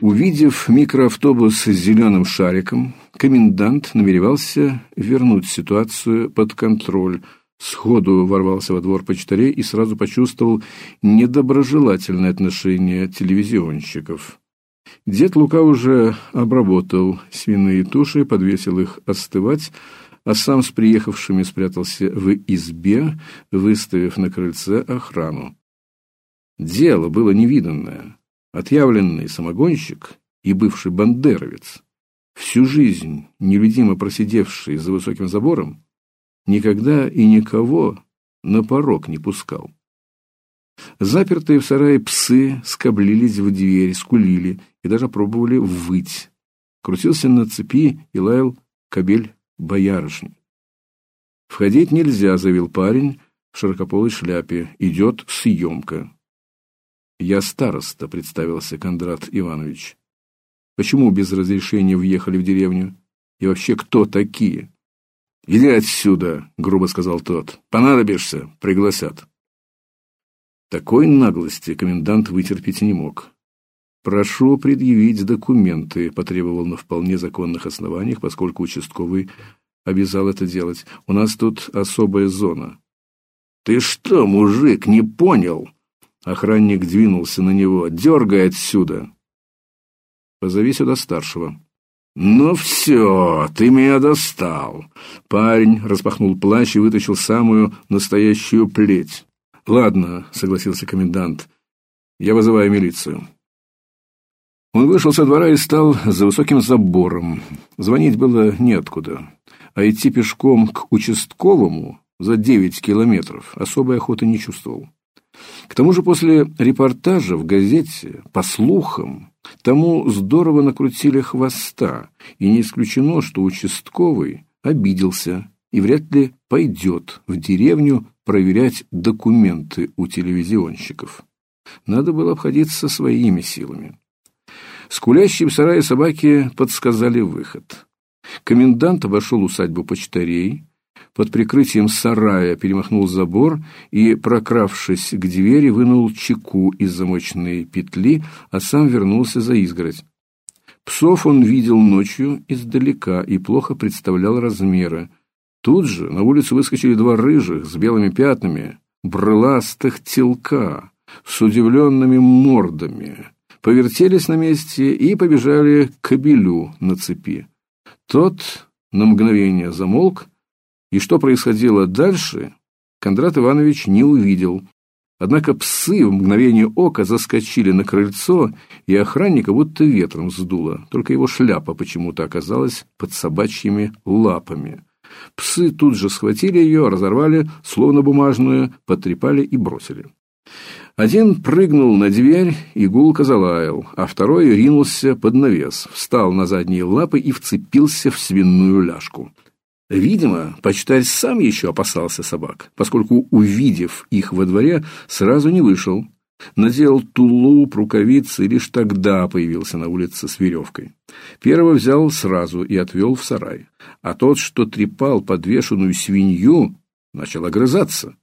Увидев микроавтобус с зеленым шариком, комендант намеревался вернуть ситуацию под контроль. Сходу ворвался во двор почтарей и сразу почувствовал недоброжелательное отношение телевизионщиков. Дед Лука уже обработал свиные туши, подвесил их остывать, а сам с приехавшими спрятался в избе, выставив на крыльце охрану. Дело было невиданное. Отъявленный самогонщик и бывший бандеровец, всю жизнь нелюдимо просидевший за высоким забором, никогда и никого на порог не пускал. Запертые в сарае псы скоблились в дверь, скулили и даже пробовали выть. Крутился на цепи и лаял кобель боярышни. «Входить нельзя», — заявил парень в широкополой шляпе. «Идет съемка». «Я староста», — представился Кондрат Иванович. «Почему без разрешения въехали в деревню? И вообще кто такие?» «Иди отсюда», — грубо сказал тот. «Понадобишься, пригласят». Такой наглости комендант вытерпеть не мог. «Прошу предъявить документы», — потребовал на вполне законных основаниях, поскольку участковый обязал это делать. «У нас тут особая зона». «Ты что, мужик, не понял?» Охранник двинулся на него. «Дергай отсюда!» «Позови сюда старшего». «Ну все, ты меня достал!» Парень распахнул плащ и вытащил самую настоящую плеть. «Ладно», — согласился комендант, — «я вызываю милицию». Он вышел со двора и стал за высоким забором. Звонить было неоткуда, а идти пешком к участковому за девять километров особой охоты не чувствовал. К тому же после репортажа в газете, по слухам, тому здорово накрутили хвоста, и не исключено, что участковый обиделся и вряд ли пойдет в деревню проверять документы у телевизионщиков. Надо было обходиться своими силами. Скулящие в сарае собаки подсказали выход. Комендант обошел усадьбу почтарей, под прикрытием сарая перемахнул забор и, прокравшись к двери, вынул чеку из замочной петли, а сам вернулся за изгородь. Псов он видел ночью издалека и плохо представлял размеры. Тут же на улицу выскочили два рыжих с белыми пятнами, брыластых телка, с удивленными мордами, повертелись на месте и побежали к кобелю на цепи. Тот на мгновение замолк, и что происходило дальше, Кондрат Иванович не увидел. Однако псы в мгновение ока заскочили на крыльцо, и охранника будто ветром сдуло, только его шляпа почему-то оказалась под собачьими лапами. Псы тут же схватили ее, разорвали, словно бумажную, потрепали и бросили. Один прыгнул на дверь и гулко залаял, а второй ринулся под навес, встал на задние лапы и вцепился в свиную ляжку. Видимо, почтарь сам еще опасался собак, поскольку, увидев их во дворе, сразу не вышел. Надел тулуп, рукавицы и лишь тогда появился на улице с веревкой. Первого взял сразу и отвел в сарай, а тот, что трепал подвешенную свинью, начал огрызаться.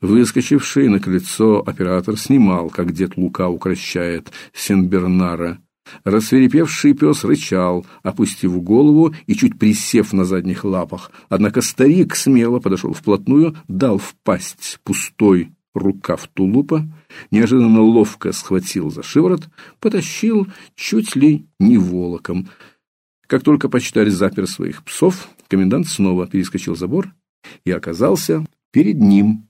Выскочивший на крыльцо оператор снимал, как дед Лука укращает Сенбернара, Рассверепевший пес рычал, опустив голову и чуть присев на задних лапах. Однако старик смело подошел вплотную, дал в пасть пустой рукав тулупа, неожиданно ловко схватил за шиворот, потащил чуть ли не волоком. Как только почтарь запер своих псов, комендант снова перескочил забор и оказался перед ним.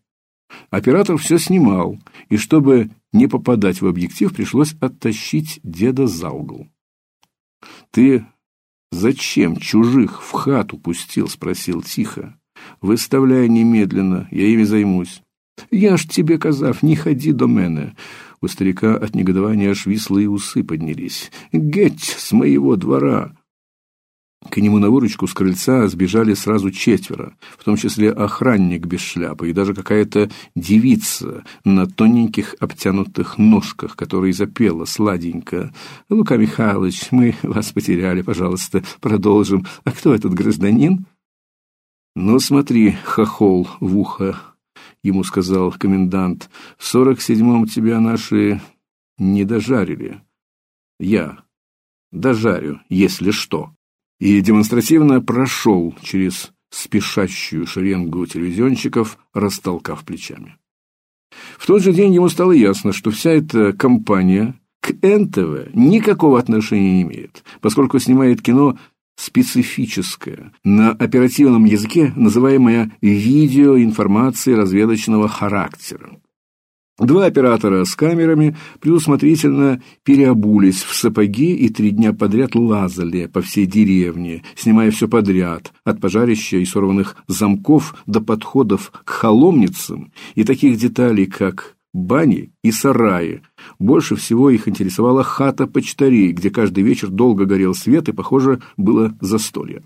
Оператор все снимал, и чтобы не попадать в объектив, пришлось оттащить деда за угол. «Ты зачем чужих в хату пустил?» — спросил тихо. «Выставляй немедленно, я ими займусь». «Я ж тебе казав, не ходи до мене». У старика от негодования аж вислые усы поднялись. «Геть с моего двора!» К нему на выручку с крыльца сбежали сразу четверо, в том числе охранник без шляпы и даже какая-то девица на тоненьких обтянутых ножках, которая запела сладенько. «Лука Михайлович, мы вас потеряли, пожалуйста, продолжим. А кто этот гражданин?» «Ну, смотри, хохол в ухо», — ему сказал комендант, — «в сорок седьмом тебя наши не дожарили. Я дожарю, если что. И демонстративно прошел через спешащую шеренгу телевизионщиков, растолкав плечами. В тот же день ему стало ясно, что вся эта компания к НТВ никакого отношения не имеет, поскольку снимает кино специфическое, на оперативном языке называемое видеоинформацией разведочного характера. Два оператора с камерами предусмотрительно переобулись в сапоги и три дня подряд лазали по всей деревне, снимая все подряд, от пожарища и сорванных замков до подходов к холомницам и таких деталей, как бани и сараи. Больше всего их интересовала хата почтарей, где каждый вечер долго горел свет и, похоже, было застолье.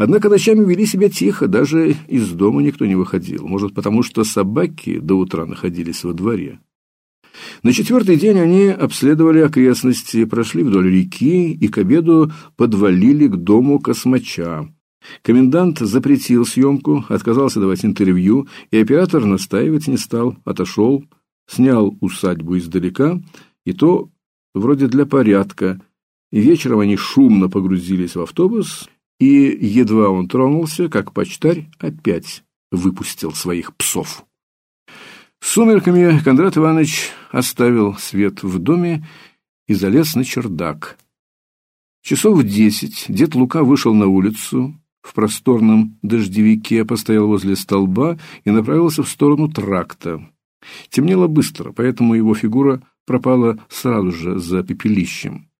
Однако ночами вели себя тихо, даже из дома никто не выходил. Может, потому что собаки до утра находились во дворе. На четвертый день они обследовали окрестности, прошли вдоль реки и к обеду подвалили к дому космача. Комендант запретил съемку, отказался давать интервью, и оператор настаивать не стал, отошел, снял усадьбу издалека, и то вроде для порядка. Вечером они шумно погрузились в автобус и едва он тронулся, как почтарь опять выпустил своих псов. С сумерками Кондрат Иванович оставил свет в доме и залез на чердак. Часов в десять дед Лука вышел на улицу, в просторном дождевике постоял возле столба и направился в сторону тракта. Темнело быстро, поэтому его фигура пропала сразу же за пепелищем.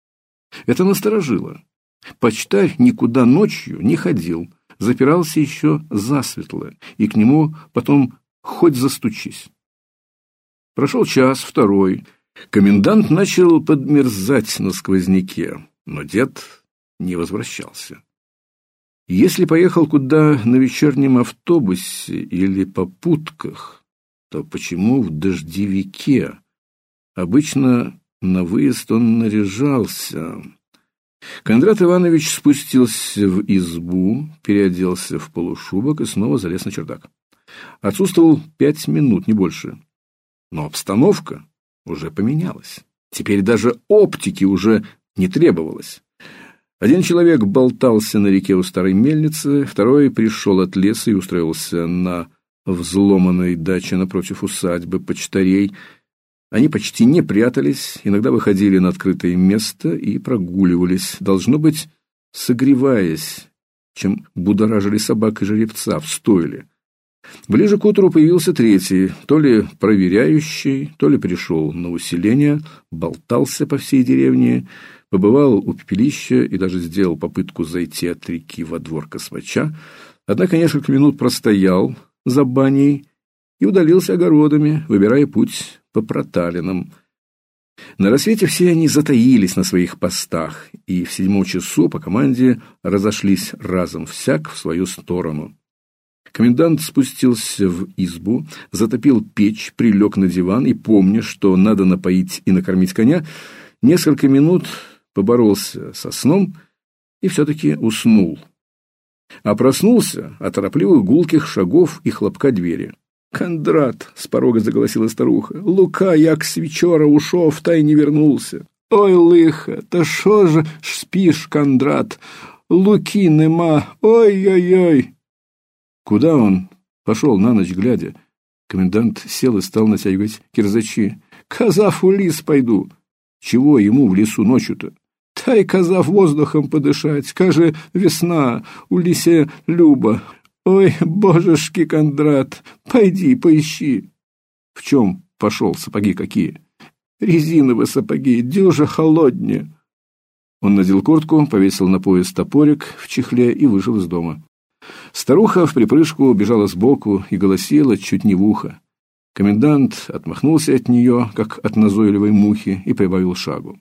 Это насторожило. Почтарь никуда ночью не ходил, запирался еще засветло, и к нему потом хоть застучись. Прошел час, второй. Комендант начал подмерзать на сквозняке, но дед не возвращался. Если поехал куда на вечернем автобусе или попутках, то почему в дождевике? Обычно на выезд он наряжался. Кондрат Иванович спустился в избу, переоделся в полушубок и снова залез на чердак. Отсутствовал пять минут, не больше. Но обстановка уже поменялась. Теперь даже оптики уже не требовалось. Один человек болтался на реке у старой мельницы, второй пришел от леса и устроился на взломанной даче напротив усадьбы почтарей, они почти не прятались, иногда выходили на открытое место и прогуливались, должно быть, согреваясь, чем будоражили собак и жеребца в стойле. Ближе к утру появился третий, то ли проверяющий, то ли пришел на усиление, болтался по всей деревне, побывал у пепелища и даже сделал попытку зайти от реки во двор космача, однако несколько минут простоял за баней и удалился огородами, выбирая путь по проталинам. На рассвете все они затаились на своих постах, и в седьмом часу по команде разошлись разом всяк в свою сторону. Комендант спустился в избу, затопил печь, прилег на диван и, помня, что надо напоить и накормить коня, несколько минут поборолся со сном и все-таки уснул. А проснулся от торопливых гулких шагов и хлопка двери. Кондрат, с порога заголосила старуха, Лука, як с вечора ушов, та й вернулся. Ой, лиха, та що ж спишь, Кондрат? Луки нема, ой-ой-ой. Куда он? Пошел на ночь глядя. Комендант сел и стал натягивать кирзачи. Казав у лис пойду. Чего ему в лесу ночью-то? Та й казав воздухом подышать. Каже, весна, у лисе Люба. Ой, божешки, Кондрат, пойди, поищи. В чем пошел, сапоги какие? Резиновые сапоги, дюжа холоднее. Он надел куртку, повесил на пояс топорик в чехле и вышел из дома. Старуха в припрыжку бежала сбоку и голосила чуть не в ухо. Комендант отмахнулся от нее, как от назойливой мухи, и прибавил шагу.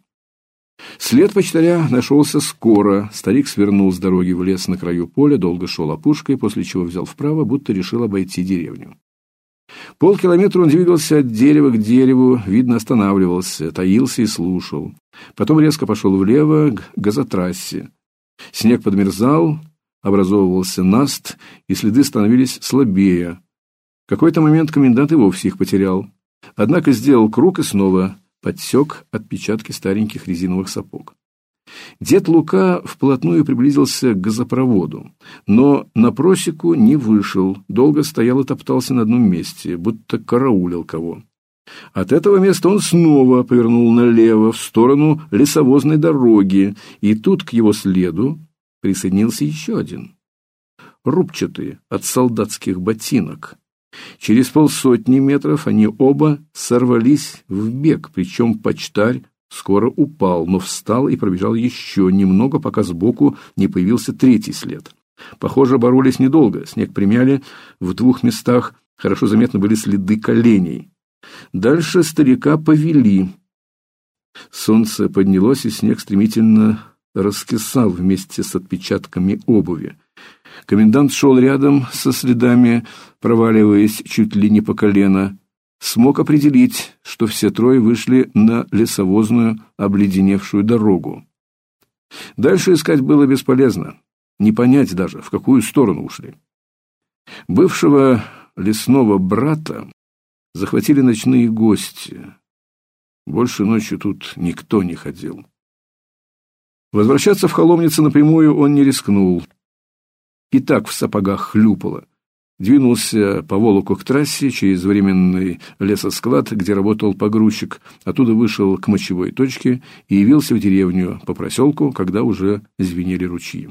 След почтаря нашелся скоро. Старик свернул с дороги в лес на краю поля, долго шел опушкой, после чего взял вправо, будто решил обойти деревню. Полкилометра он двигался от дерева к дереву, видно, останавливался, таился и слушал. Потом резко пошел влево к газотрассе. Снег подмерзал, образовывался наст, и следы становились слабее. В какой-то момент комендант и вовсе их потерял. Однако сделал круг и снова подсек отпечатки стареньких резиновых сапог. Дед Лука вплотную приблизился к газопроводу, но на просеку не вышел, долго стоял и топтался на одном месте, будто караулил кого. От этого места он снова повернул налево, в сторону лесовозной дороги, и тут к его следу присоединился еще один. Рубчатый, от солдатских ботинок. Через полсотни метров они оба сорвались в бег, причем почтарь скоро упал, но встал и пробежал еще немного, пока сбоку не появился третий след. Похоже, боролись недолго, снег примяли, в двух местах хорошо заметны были следы коленей. Дальше старика повели. Солнце поднялось, и снег стремительно раскисал вместе с отпечатками обуви. Комендант шел рядом со следами, проваливаясь чуть ли не по колено. Смог определить, что все трое вышли на лесовозную обледеневшую дорогу. Дальше искать было бесполезно, не понять даже, в какую сторону ушли. Бывшего лесного брата захватили ночные гости. Больше ночью тут никто не ходил. Возвращаться в Холомнице напрямую он не рискнул. И так в сапогах хлюпало. Двинулся по Волоку к трассе через временный лесосклад, где работал погрузчик, оттуда вышел к мочевой точке и явился в деревню по проселку, когда уже звенели ручьи.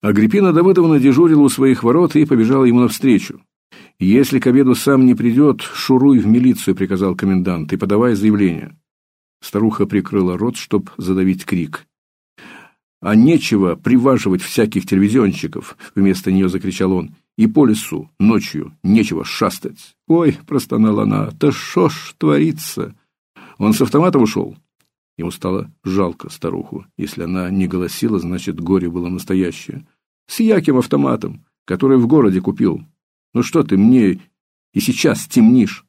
Агриппина Давыдовна дежурила у своих ворот и побежала ему навстречу. Если к обеду сам не придет, шуруй в милицию, приказал комендант, и подавай заявление. Старуха прикрыла рот, чтоб задавить крик. А нечего приваживать всяких телевизионщиков, вместо нее закричал он. И по лесу ночью нечего шастать. Ой, простонала она. Да что ж творится? Он с автоматом ушел. Ему стало жалко старуху. Если она не голосила, значит, горе было настоящее. С яким автоматом, который в городе купил. Ну что ты мне и сейчас темнишь?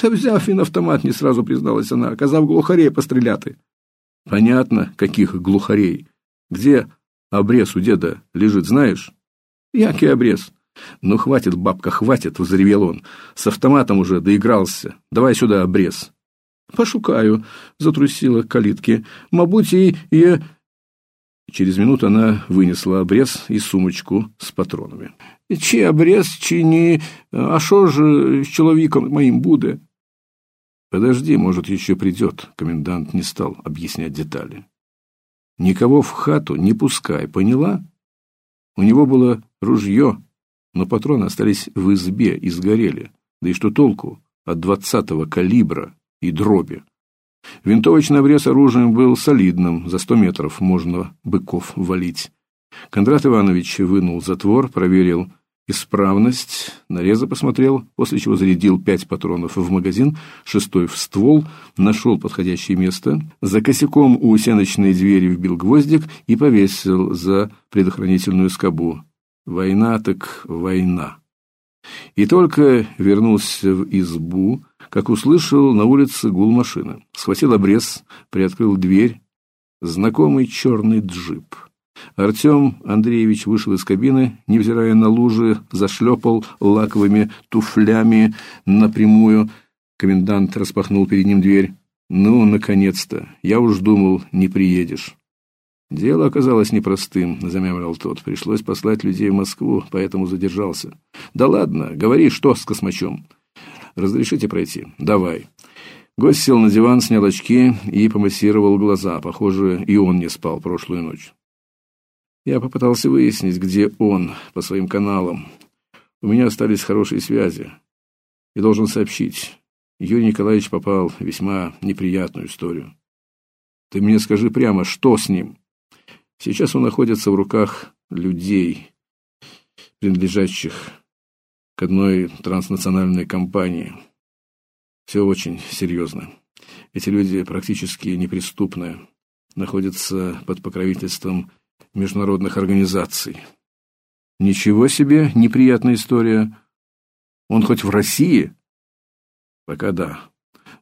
Да взяв він автомат, не сразу призналась она, казав глухарей постреляти. Понятно, каких глухарей. Где обрез у деда лежит, знаешь? Який обрез? Ну хватит, бабка, хватит, взревел он. С автоматом уже доигрался. Давай сюда обрез. Пошукаю, затрусила калитки. Мабуть, и я Через минуту она вынесла обрез и сумочку с патронами. Чи обрез, чи ні, а що ж з чоловіком моим буде? Подожди, может, еще придет. Комендант не стал объяснять детали. Никого в хату не пускай, поняла? У него было ружье, но патроны остались в избе и сгорели. Да и что толку от двадцатого калибра и дроби? Винтовочный обрез оружием был солидным, за сто метров можно быков валить. Кондрат Иванович вынул затвор, проверил исправность, нареза посмотрел, после чего зарядил пять патронов в магазин, шестой в ствол, нашел подходящее место, за косяком у сеночной двери вбил гвоздик и повесил за предохранительную скобу. Война так война. И только вернулся в избу, как услышал на улице гул машины. Схватил обрез, приоткрыл дверь. Знакомый черный джип. Артем Андреевич вышел из кабины, невзирая на лужи, зашлепал лаковыми туфлями напрямую. Комендант распахнул перед ним дверь. Ну, наконец-то. Я уж думал, не приедешь. Дело оказалось непростым, замямлил тот. Пришлось послать людей в Москву, поэтому задержался. Да ладно, говори, что с космачом. Разрешите пройти? Давай. Гость сел на диван, снял очки и помассировал глаза. Похоже, и он не спал прошлую ночь. Я попытался выяснить, где он по своим каналам. У меня остались хорошие связи. И должен сообщить, Юрий Николаевич попал в весьма неприятную историю. Ты мне скажи прямо, что с ним? Сейчас он находится в руках людей, принадлежащих к одной транснациональной компании. Все очень серьезно. Эти люди практически неприступны, находятся под покровительством международных организаций. Ничего себе, неприятная история. Он хоть в России? Пока да,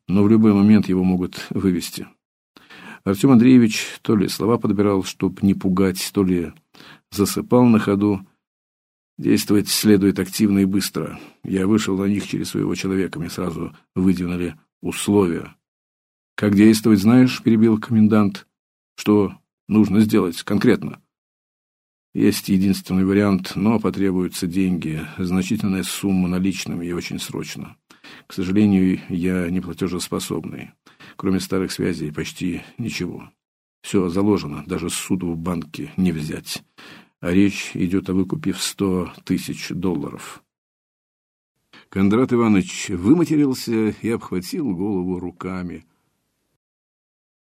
но в любой момент его могут вывести. Артем Андреевич то ли слова подбирал, чтоб не пугать, то ли засыпал на ходу. Действовать следует активно и быстро. Я вышел на них через своего человека, мне сразу выдвинули условия. Как действовать, знаешь, перебил комендант. Что нужно сделать конкретно? Есть единственный вариант, но потребуются деньги, значительная сумма наличными и очень срочно. К сожалению, я не платежеспособный. Кроме старых связей почти ничего. Все заложено, даже суду в банке не взять. А речь идет о выкупе в сто тысяч долларов. Кондрат Иванович выматерился и обхватил голову руками.